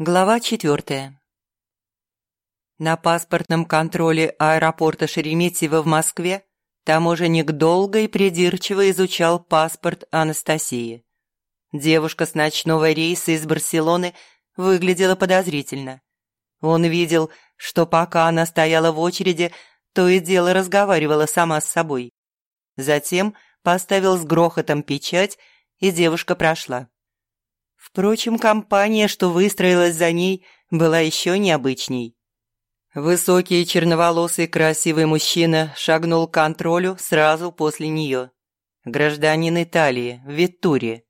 Глава четвертая. На паспортном контроле аэропорта Шереметьево в Москве таможенник долго и придирчиво изучал паспорт Анастасии. Девушка с ночного рейса из Барселоны выглядела подозрительно. Он видел, что пока она стояла в очереди, то и дело разговаривала сама с собой. Затем поставил с грохотом печать, и девушка прошла. Впрочем, компания, что выстроилась за ней, была еще необычней. Высокий черноволосый красивый мужчина шагнул к контролю сразу после нее. Гражданин Италии, Виттури.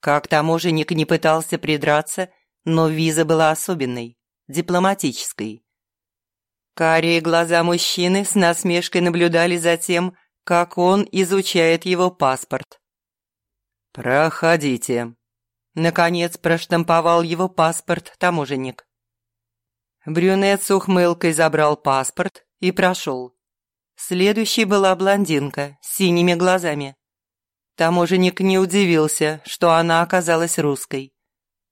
Как таможенник не пытался придраться, но виза была особенной, дипломатической. Карие глаза мужчины с насмешкой наблюдали за тем, как он изучает его паспорт. «Проходите», Наконец проштамповал его паспорт таможенник. Брюнет с ухмылкой забрал паспорт и прошел. Следующей была блондинка с синими глазами. Таможенник не удивился, что она оказалась русской.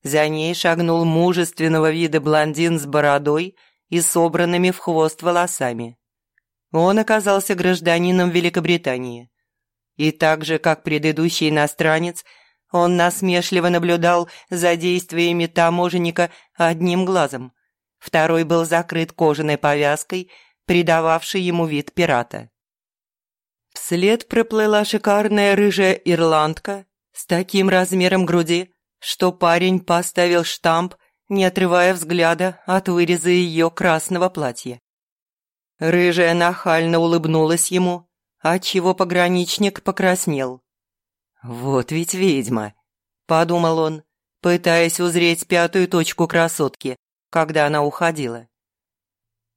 За ней шагнул мужественного вида блондин с бородой и собранными в хвост волосами. Он оказался гражданином Великобритании. И так же, как предыдущий иностранец – он насмешливо наблюдал за действиями таможенника одним глазом. Второй был закрыт кожаной повязкой, придававшей ему вид пирата. Вслед проплыла шикарная рыжая ирландка с таким размером груди, что парень поставил штамп, не отрывая взгляда от выреза ее красного платья. Рыжая нахально улыбнулась ему, отчего пограничник покраснел. «Вот ведь ведьма!» – подумал он, пытаясь узреть пятую точку красотки, когда она уходила.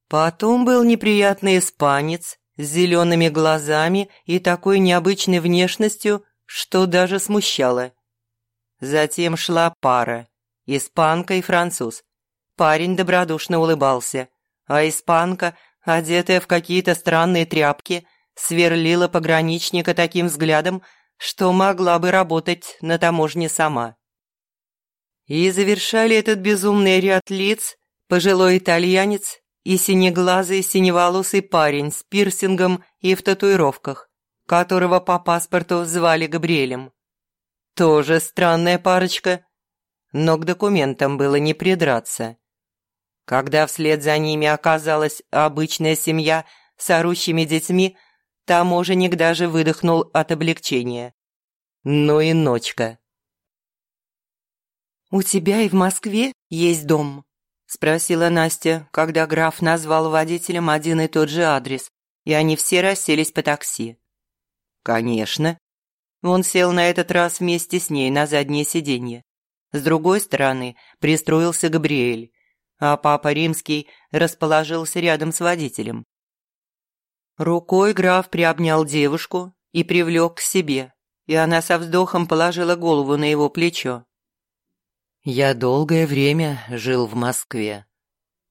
Потом был неприятный испанец с зелеными глазами и такой необычной внешностью, что даже смущало. Затем шла пара – испанка и француз. Парень добродушно улыбался, а испанка, одетая в какие-то странные тряпки, сверлила пограничника таким взглядом, что могла бы работать на таможне сама. И завершали этот безумный ряд лиц пожилой итальянец и синеглазый синеволосый парень с пирсингом и в татуировках, которого по паспорту звали Габриэлем. Тоже странная парочка, но к документам было не придраться. Когда вслед за ними оказалась обычная семья с орущими детьми – Таможенник даже выдохнул от облегчения. Ну и ночка. «У тебя и в Москве есть дом?» – спросила Настя, когда граф назвал водителям один и тот же адрес, и они все расселись по такси. «Конечно». Он сел на этот раз вместе с ней на заднее сиденье. С другой стороны пристроился Габриэль, а папа римский расположился рядом с водителем. Рукой граф приобнял девушку и привлек к себе, и она со вздохом положила голову на его плечо. «Я долгое время жил в Москве.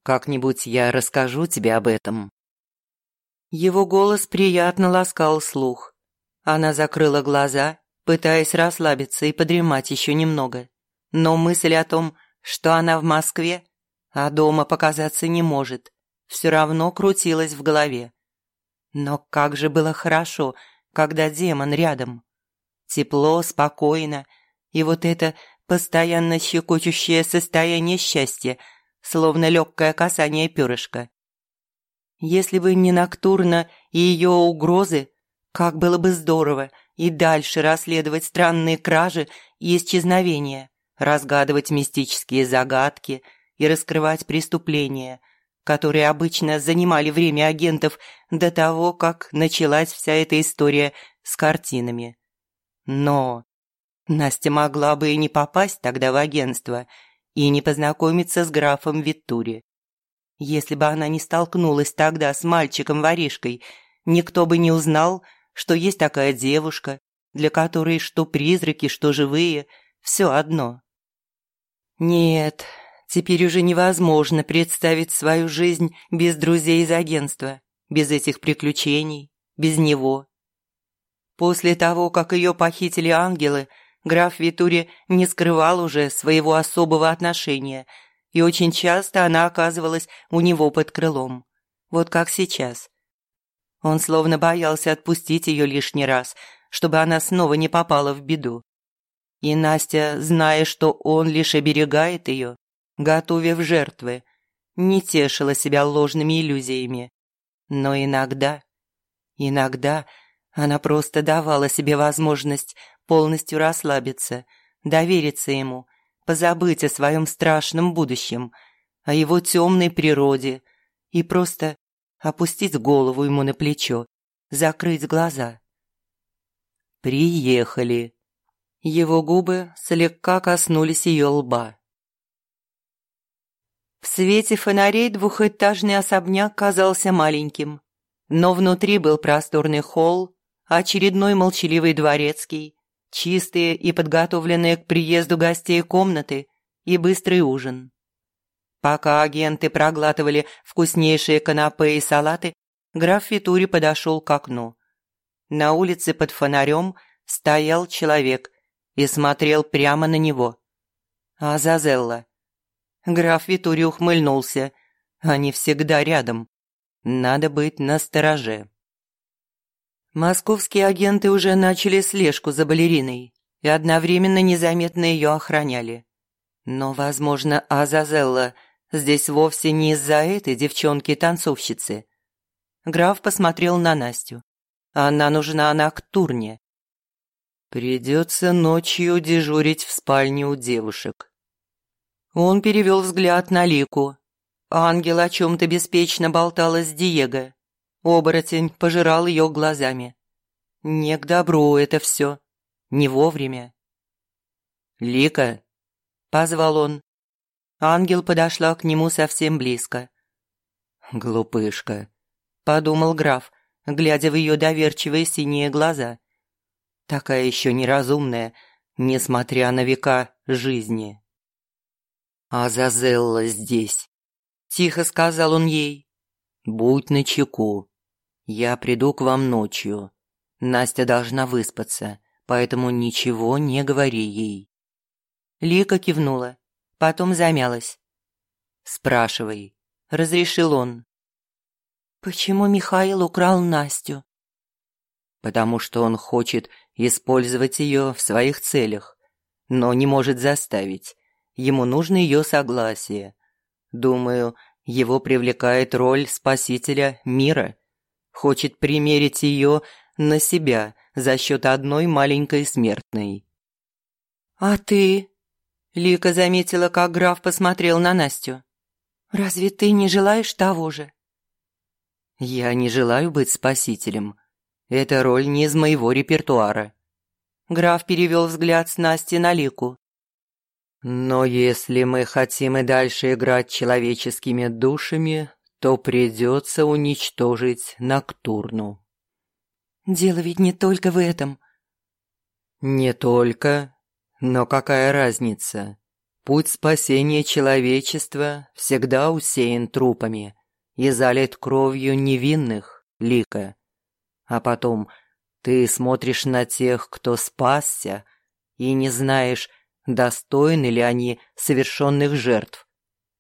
Как-нибудь я расскажу тебе об этом». Его голос приятно ласкал слух. Она закрыла глаза, пытаясь расслабиться и подремать еще немного. Но мысль о том, что она в Москве, а дома показаться не может, все равно крутилась в голове. Но как же было хорошо, когда демон рядом. Тепло, спокойно, и вот это постоянно щекочущее состояние счастья, словно легкое касание перышка. Если бы не Ноктурна и ее угрозы, как было бы здорово и дальше расследовать странные кражи и исчезновения, разгадывать мистические загадки и раскрывать преступления – которые обычно занимали время агентов до того, как началась вся эта история с картинами. Но Настя могла бы и не попасть тогда в агентство и не познакомиться с графом Виттури. Если бы она не столкнулась тогда с мальчиком-воришкой, никто бы не узнал, что есть такая девушка, для которой что призраки, что живые, все одно. Нет, Теперь уже невозможно представить свою жизнь без друзей из агентства, без этих приключений, без него. После того, как ее похитили ангелы, граф Витури не скрывал уже своего особого отношения, и очень часто она оказывалась у него под крылом. Вот как сейчас. Он словно боялся отпустить ее лишний раз, чтобы она снова не попала в беду. И Настя, зная, что он лишь оберегает ее, готовив жертвы, не тешила себя ложными иллюзиями. Но иногда, иногда она просто давала себе возможность полностью расслабиться, довериться ему, позабыть о своем страшном будущем, о его темной природе и просто опустить голову ему на плечо, закрыть глаза. «Приехали». Его губы слегка коснулись ее лба. В свете фонарей двухэтажный особняк казался маленьким, но внутри был просторный холл, очередной молчаливый дворецкий, чистые и подготовленные к приезду гостей комнаты и быстрый ужин. Пока агенты проглатывали вкуснейшие канапе и салаты, граф Фитури подошел к окну. На улице под фонарем стоял человек и смотрел прямо на него. Азазелла. Граф Витури ухмыльнулся. Они всегда рядом. Надо быть настороже. Московские агенты уже начали слежку за балериной и одновременно незаметно ее охраняли. Но, возможно, Азазелла здесь вовсе не из-за этой девчонки-танцовщицы. Граф посмотрел на Настю. Она нужна Ноктурне. Придется ночью дежурить в спальне у девушек. Он перевел взгляд на Лику. Ангел о чем-то беспечно болтала с Диего. Оборотень пожирал ее глазами. Не к добру это все. Не вовремя. «Лика!» – позвал он. Ангел подошла к нему совсем близко. «Глупышка», – подумал граф, глядя в ее доверчивые синие глаза. «Такая еще неразумная, несмотря на века жизни». «Азазелла здесь», – тихо сказал он ей. «Будь начеку. Я приду к вам ночью. Настя должна выспаться, поэтому ничего не говори ей». Лика кивнула, потом замялась. «Спрашивай», – разрешил он. «Почему Михаил украл Настю?» «Потому что он хочет использовать ее в своих целях, но не может заставить. Ему нужно ее согласие. Думаю, его привлекает роль спасителя мира. Хочет примерить ее на себя за счет одной маленькой смертной. «А ты?» Лика заметила, как граф посмотрел на Настю. «Разве ты не желаешь того же?» «Я не желаю быть спасителем. Эта роль не из моего репертуара». Граф перевел взгляд с Насти на Лику. «Но если мы хотим и дальше играть человеческими душами, то придется уничтожить Ноктурну». «Дело ведь не только в этом». «Не только, но какая разница? Путь спасения человечества всегда усеян трупами и залит кровью невинных, Лика. А потом ты смотришь на тех, кто спасся, и не знаешь, достойны ли они совершенных жертв.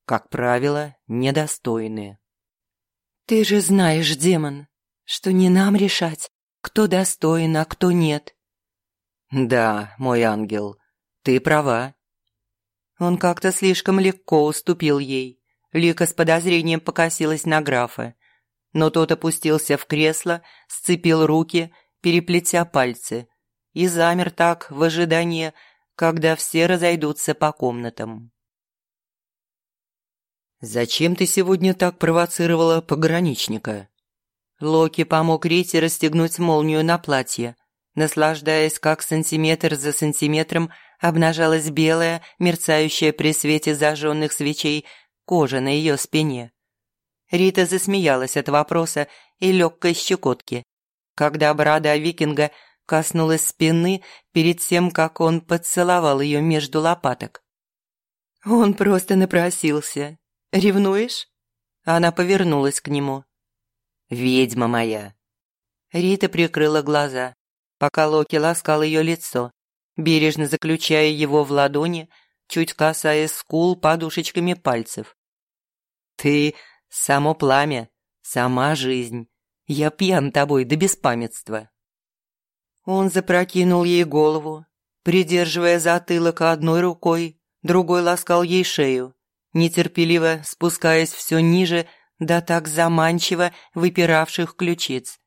Как правило, недостойны. «Ты же знаешь, демон, что не нам решать, кто достоин, а кто нет». «Да, мой ангел, ты права». Он как-то слишком легко уступил ей. Лика с подозрением покосилась на графа. Но тот опустился в кресло, сцепил руки, переплетя пальцы, и замер так в ожидании, когда все разойдутся по комнатам. «Зачем ты сегодня так провоцировала пограничника?» Локи помог Рите расстегнуть молнию на платье, наслаждаясь, как сантиметр за сантиметром обнажалась белая, мерцающая при свете зажженных свечей кожа на ее спине. Рита засмеялась от вопроса и легкой щекотки, когда борода викинга коснулась спины перед тем, как он поцеловал ее между лопаток. Он просто напросился. Ревнуешь?» Она повернулась к нему. «Ведьма моя!» Рита прикрыла глаза, пока Локи ласкал ее лицо, бережно заключая его в ладони, чуть касаясь скул подушечками пальцев. «Ты — само пламя, сама жизнь. Я пьян тобой до беспамятства». Он запрокинул ей голову, придерживая затылок одной рукой, другой ласкал ей шею, нетерпеливо спускаясь все ниже до так заманчиво выпиравших ключиц,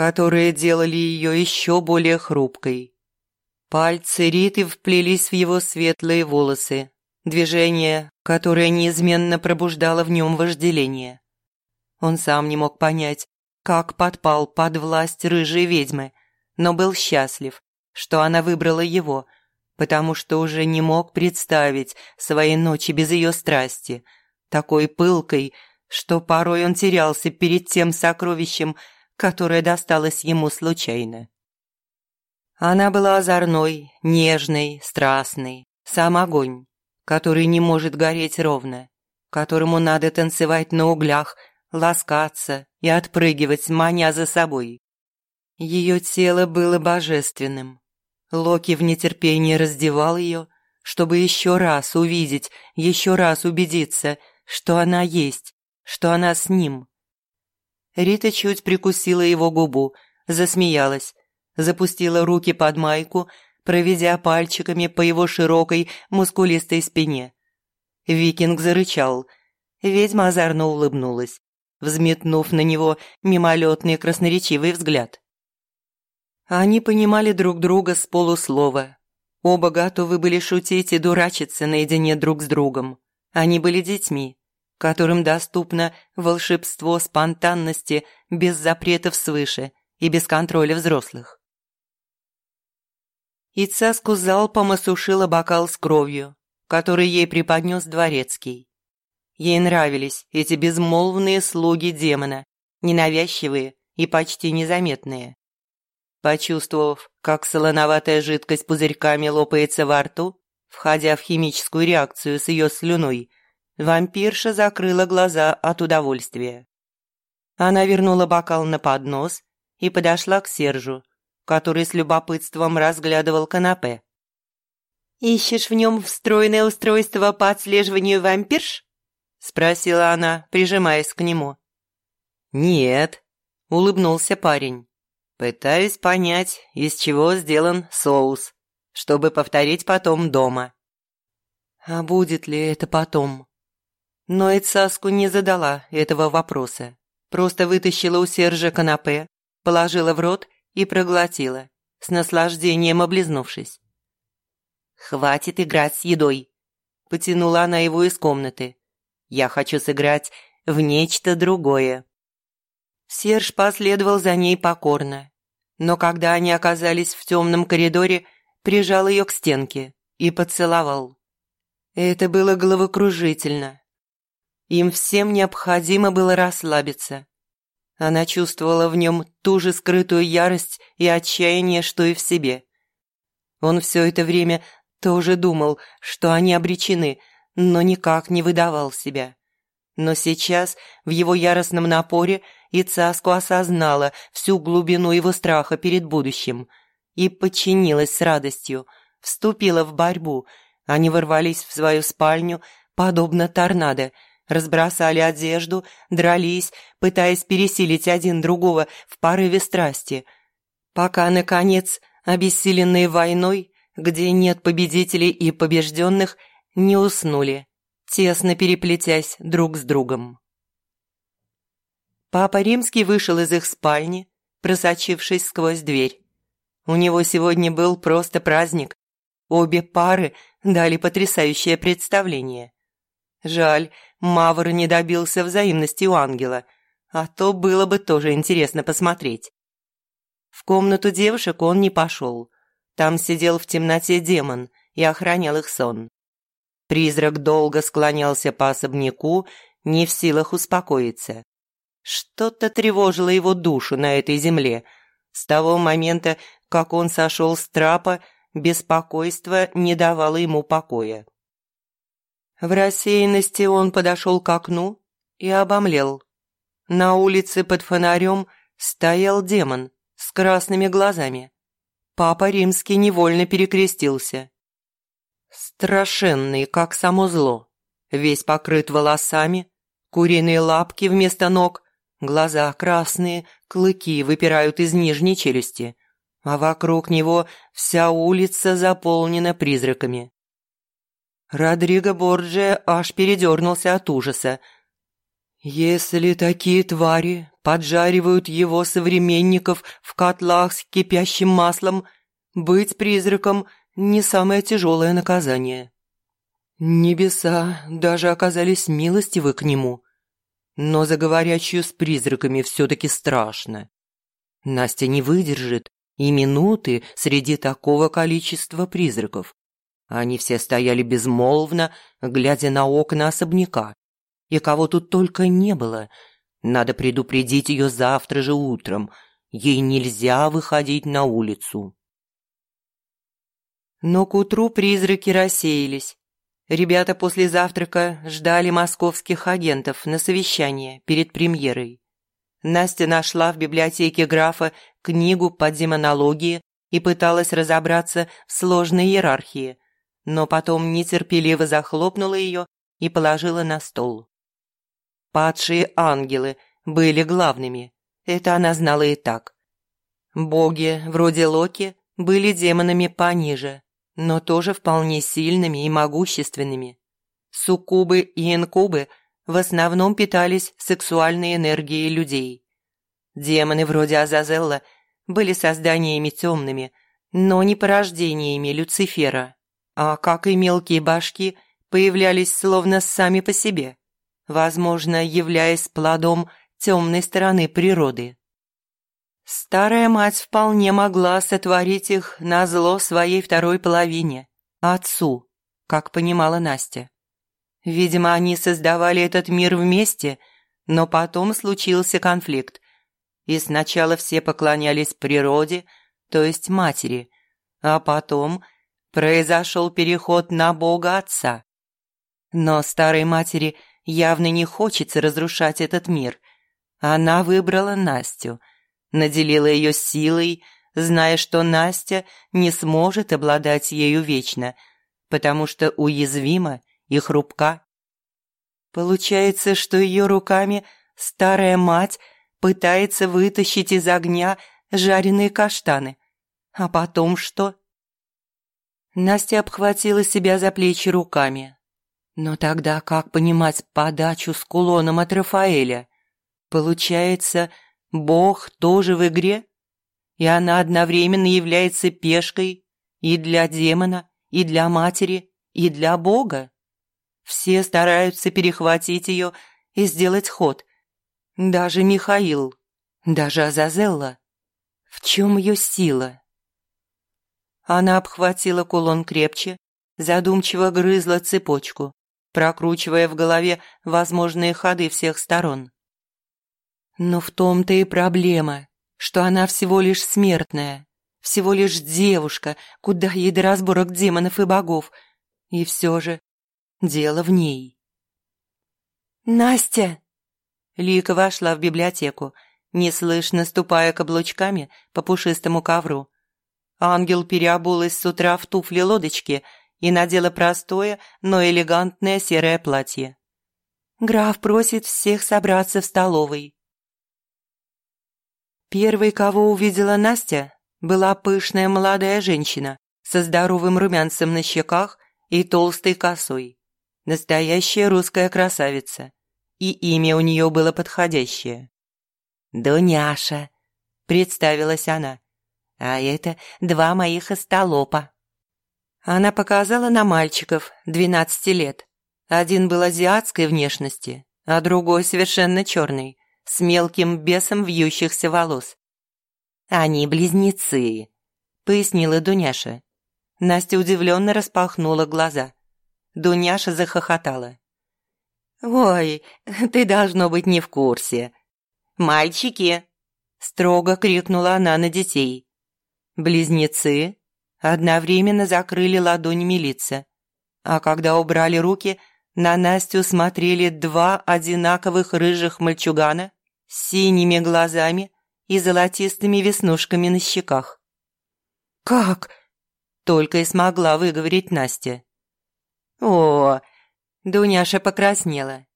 которые делали ее еще более хрупкой. Пальцы Риты вплелись в его светлые волосы, движение, которое неизменно пробуждало в нем вожделение. Он сам не мог понять, как подпал под власть рыжей ведьмы, но был счастлив, что она выбрала его, потому что уже не мог представить своей ночи без ее страсти, такой пылкой, что порой он терялся перед тем сокровищем, которое досталось ему случайно. Она была озорной, нежной, страстной, сам огонь, который не может гореть ровно, которому надо танцевать на углях, ласкаться и отпрыгивать, маня за собой. Ее тело было божественным. Локи в нетерпении раздевал ее, чтобы еще раз увидеть, еще раз убедиться, что она есть, что она с ним. Рита чуть прикусила его губу, засмеялась, запустила руки под майку, проведя пальчиками по его широкой, мускулистой спине. Викинг зарычал. Ведьма озорно улыбнулась, взметнув на него мимолетный красноречивый взгляд. Они понимали друг друга с полуслова. Оба готовы были шутить и дурачиться наедине друг с другом. Они были детьми, которым доступно волшебство спонтанности без запретов свыше и без контроля взрослых. Ицаску залпом осушила бокал с кровью, который ей преподнес дворецкий. Ей нравились эти безмолвные слуги демона, ненавязчивые и почти незаметные. Почувствовав, как солоноватая жидкость пузырьками лопается во рту, входя в химическую реакцию с ее слюной, вампирша закрыла глаза от удовольствия. Она вернула бокал на поднос и подошла к Сержу, который с любопытством разглядывал канапе. «Ищешь в нем встроенное устройство по отслеживанию вампирш?» – спросила она, прижимаясь к нему. «Нет», – улыбнулся парень. Пытаюсь понять, из чего сделан соус, чтобы повторить потом дома. А будет ли это потом? Но Эцаску не задала этого вопроса. Просто вытащила у Сержа канапе, положила в рот и проглотила, с наслаждением облизнувшись. «Хватит играть с едой!» Потянула она его из комнаты. «Я хочу сыграть в нечто другое». Серж последовал за ней покорно, но когда они оказались в темном коридоре, прижал ее к стенке и поцеловал. Это было головокружительно. Им всем необходимо было расслабиться. Она чувствовала в нем ту же скрытую ярость и отчаяние, что и в себе. Он все это время тоже думал, что они обречены, но никак не выдавал себя. Но сейчас, в его яростном напоре, и осознала всю глубину его страха перед будущим и подчинилась с радостью, вступила в борьбу. Они ворвались в свою спальню, подобно торнадо, разбросали одежду, дрались, пытаясь пересилить один другого в порыве страсти, пока, наконец, обессиленные войной, где нет победителей и побежденных, не уснули, тесно переплетясь друг с другом. Папа Римский вышел из их спальни, просочившись сквозь дверь. У него сегодня был просто праздник. Обе пары дали потрясающее представление. Жаль, Мавр не добился взаимности у ангела, а то было бы тоже интересно посмотреть. В комнату девушек он не пошел. Там сидел в темноте демон и охранял их сон. Призрак долго склонялся по особняку, не в силах успокоиться. Что-то тревожило его душу на этой земле. С того момента, как он сошел с трапа, беспокойство не давало ему покоя. В рассеянности он подошел к окну и обомлел. На улице под фонарем стоял демон с красными глазами. Папа Римский невольно перекрестился. Страшенный, как само зло. Весь покрыт волосами, куриные лапки вместо ног, глаза красные, клыки выпирают из нижней челюсти, а вокруг него вся улица заполнена призраками. Родриго Борджия аж передернулся от ужаса. Если такие твари поджаривают его современников в котлах с кипящим маслом, быть призраком – не самое тяжелое наказание. Небеса даже оказались милостивы к нему, но за говорящую с призраками все-таки страшно. Настя не выдержит и минуты среди такого количества призраков. Они все стояли безмолвно, глядя на окна особняка. И кого тут только не было. Надо предупредить ее завтра же утром. Ей нельзя выходить на улицу. Но к утру призраки рассеялись. Ребята после завтрака ждали московских агентов на совещание перед премьерой. Настя нашла в библиотеке графа книгу по демонологии и пыталась разобраться в сложной иерархии – но потом нетерпеливо захлопнула ее и положила на стол. Падшие ангелы были главными, это она знала и так. Боги, вроде Локи, были демонами пониже, но тоже вполне сильными и могущественными. Суккубы и инкубы в основном питались сексуальной энергией людей. Демоны вроде Азазелла были созданиями темными, но не порождениями Люцифера а как и мелкие башки, появлялись словно сами по себе, возможно, являясь плодом темной стороны природы. Старая мать вполне могла сотворить их на зло своей второй половине, отцу, как понимала Настя. Видимо, они создавали этот мир вместе, но потом случился конфликт, и сначала все поклонялись природе, то есть матери, а потом – произошел переход на Бога Отца. Но старой матери явно не хочется разрушать этот мир. Она выбрала Настю, наделила ее силой, зная, что Настя не сможет обладать ею вечно, потому что уязвима и хрупка. Получается, что ее руками старая мать пытается вытащить из огня жареные каштаны. А потом что? Настя обхватила себя за плечи руками. Но тогда как понимать подачу с кулоном от Рафаэля? Получается, Бог тоже в игре? И она одновременно является пешкой и для демона, и для матери, и для Бога? Все стараются перехватить ее и сделать ход. Даже Михаил, даже Азазелла. В чем ее сила? Она обхватила кулон крепче, задумчиво грызла цепочку, прокручивая в голове возможные ходы всех сторон. Но в том-то и проблема, что она всего лишь смертная, всего лишь девушка, куда ей до разборок демонов и богов. И все же дело в ней. «Настя!» Лика вошла в библиотеку, неслышно ступая каблучками по пушистому ковру. Ангел переобулась с утра в туфли-лодочки и надела простое, но элегантное серое платье. «Граф просит всех собраться в столовой». Первой, кого увидела Настя, была пышная молодая женщина со здоровым румянцем на щеках и толстой косой. Настоящая русская красавица. И имя у нее было подходящее. «Дуняша», — представилась она а это два моих остолопа». Она показала на мальчиков двенадцати лет. Один был азиатской внешности, а другой совершенно черный, с мелким бесом вьющихся волос. «Они близнецы», — пояснила Дуняша. Настя удивленно распахнула глаза. Дуняша захохотала. «Ой, ты должно быть не в курсе». «Мальчики!» – строго крикнула она на детей. Близнецы одновременно закрыли ладонями лица, а когда убрали руки, на Настю смотрели два одинаковых рыжих мальчугана с синими глазами и золотистыми веснушками на щеках. «Как?» – только и смогла выговорить Настя. «О!» – Дуняша покраснела.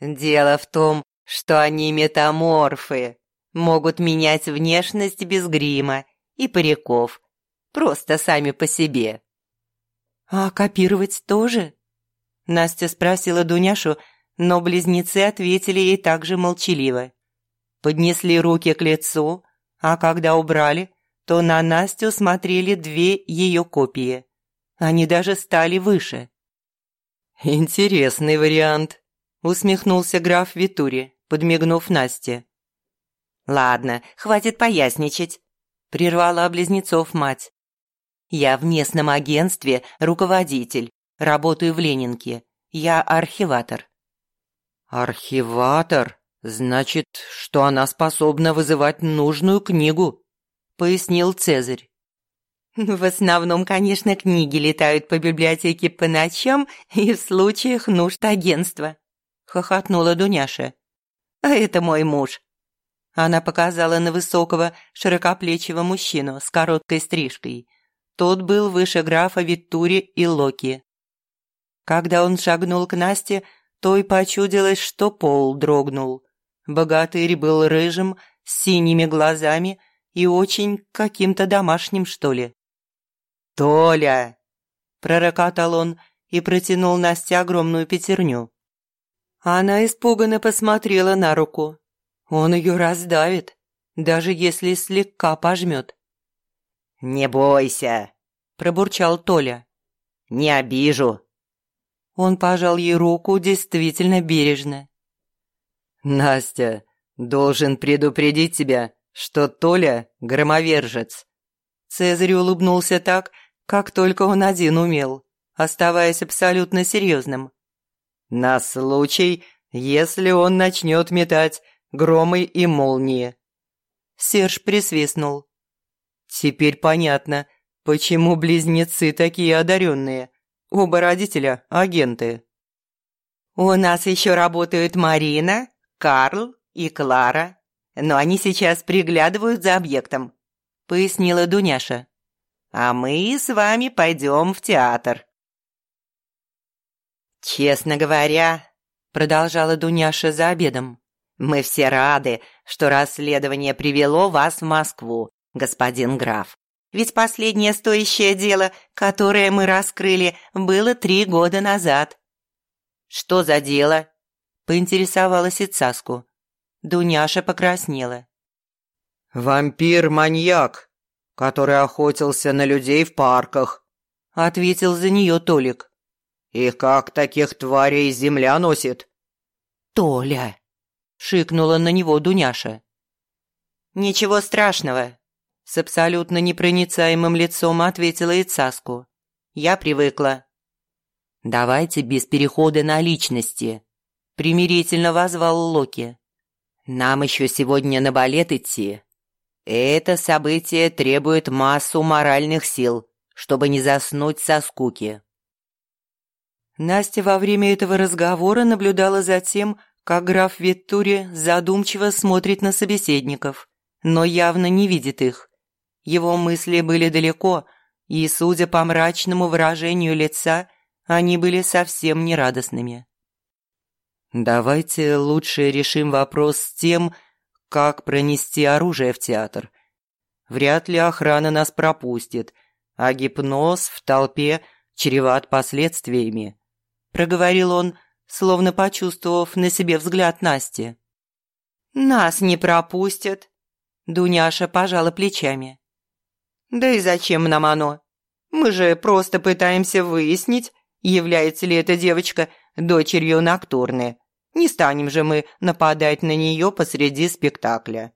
«Дело в том, что они метаморфы, могут менять внешность без грима и париков, просто сами по себе». «А копировать тоже?» Настя спросила Дуняшу, но близнецы ответили ей также молчаливо. Поднесли руки к лицу, а когда убрали, то на Настю смотрели две ее копии. Они даже стали выше. «Интересный вариант», – усмехнулся граф Витури, подмигнув Насте. «Ладно, хватит поясничать», – прервала близнецов мать. «Я в местном агентстве руководитель, работаю в Ленинке. Я архиватор». «Архиватор? Значит, что она способна вызывать нужную книгу», – пояснил Цезарь. В основном, конечно, книги летают по библиотеке по ночам и в случаях нужд агентства», – хохотнула Дуняша. «А это мой муж». Она показала на высокого, широкоплечего мужчину с короткой стрижкой. Тот был выше графа Виттури и Локи. Когда он шагнул к Насте, то и почудилось, что пол дрогнул. Богатырь был рыжим, с синими глазами и очень каким-то домашним, что ли. «Толя!» – пророкотал он и протянул Насте огромную пятерню. Она испуганно посмотрела на руку. Он ее раздавит, даже если слегка пожмет. «Не бойся!» – пробурчал Толя. «Не обижу!» Он пожал ей руку действительно бережно. «Настя, должен предупредить тебя, что Толя – громовержец». Цезарь улыбнулся так, как только он один умел, оставаясь абсолютно серьезным. «На случай, если он начнет метать громы и молнии». Серж присвистнул. «Теперь понятно, почему близнецы такие одаренные. Оба родителя – агенты». «У нас еще работают Марина, Карл и Клара, но они сейчас приглядывают за объектом», – пояснила Дуняша а мы с вами пойдем в театр». «Честно говоря», – продолжала Дуняша за обедом, «мы все рады, что расследование привело вас в Москву, господин граф. Ведь последнее стоящее дело, которое мы раскрыли, было три года назад». «Что за дело?» – поинтересовалась Ицаску. Дуняша покраснела. «Вампир-маньяк», который охотился на людей в парках», – ответил за нее Толик. «И как таких тварей земля носит?» «Толя!» – шикнула на него Дуняша. «Ничего страшного», – с абсолютно непроницаемым лицом ответила Ицаску. «Я привыкла». «Давайте без перехода на личности», – примирительно возвал Локи. «Нам еще сегодня на балет идти, это событие требует массу моральных сил, чтобы не заснуть со скуки. Настя во время этого разговора наблюдала за тем, как граф Виттури задумчиво смотрит на собеседников, но явно не видит их. Его мысли были далеко, и, судя по мрачному выражению лица, они были совсем нерадостными. «Давайте лучше решим вопрос с тем, как пронести оружие в театр. Вряд ли охрана нас пропустит, а гипноз в толпе чреват последствиями», – проговорил он, словно почувствовав на себе взгляд Насти. «Нас не пропустят», – Дуняша пожала плечами. «Да и зачем нам оно? Мы же просто пытаемся выяснить, является ли эта девочка дочерью Ноктурны. Не станем же мы нападать на нее посреди спектакля.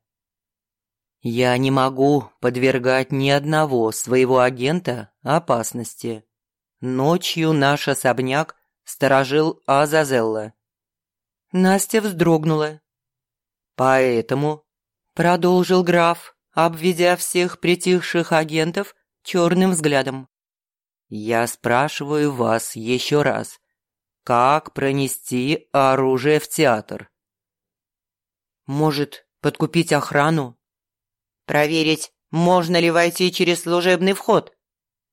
Я не могу подвергать ни одного своего агента опасности. Ночью наш особняк сторожил Азазелла. Настя вздрогнула. Поэтому, продолжил граф, обведя всех притихших агентов черным взглядом. Я спрашиваю вас еще раз. как пронести оружие в театр. Может, подкупить охрану? Проверить, можно ли войти через служебный вход?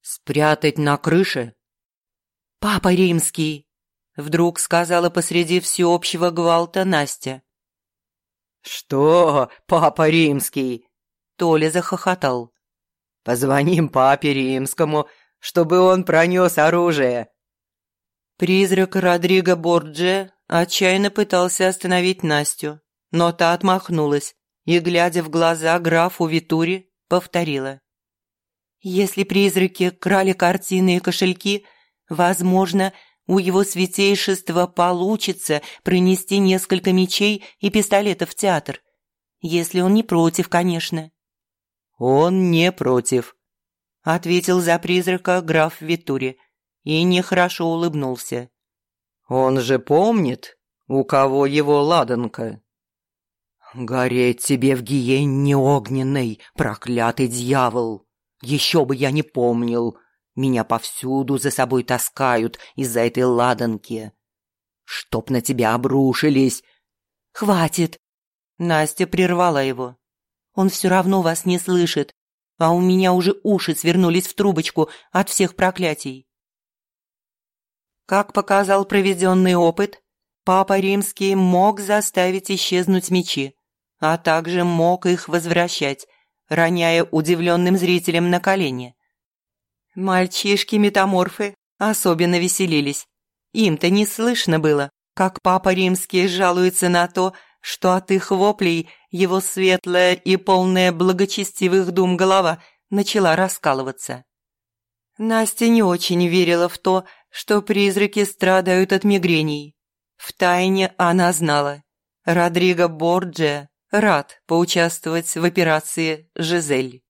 Спрятать на крыше? «Папа римский!» – вдруг сказала посреди всеобщего гвалта Настя. «Что, папа римский?» – Толя захохотал. «Позвоним папе римскому, чтобы он пронес оружие». Призрак Родриго Борджи отчаянно пытался остановить Настю, но та отмахнулась и, глядя в глаза графу Витури, повторила. «Если призраки крали картины и кошельки, возможно, у его святейшества получится принести несколько мечей и пистолетов в театр. Если он не против, конечно». «Он не против», — ответил за призрака граф Витури и нехорошо улыбнулся. «Он же помнит, у кого его ладанка?» «Гореть тебе в гиенне огненной, проклятый дьявол! Еще бы я не помнил! Меня повсюду за собой таскают из-за этой ладанки! Чтоб на тебя обрушились!» «Хватит!» Настя прервала его. «Он все равно вас не слышит, а у меня уже уши свернулись в трубочку от всех проклятий». Как показал проведенный опыт, Папа Римский мог заставить исчезнуть мечи, а также мог их возвращать, роняя удивленным зрителям на колени. Мальчишки-метаморфы особенно веселились. Им-то не слышно было, как Папа Римский жалуется на то, что от их воплей его светлая и полная благочестивых дум голова начала раскалываться. Настя не очень верила в то, что призраки страдают от мигрений. Втайне она знала. Родриго Борджиа рад поучаствовать в операции «Жизель».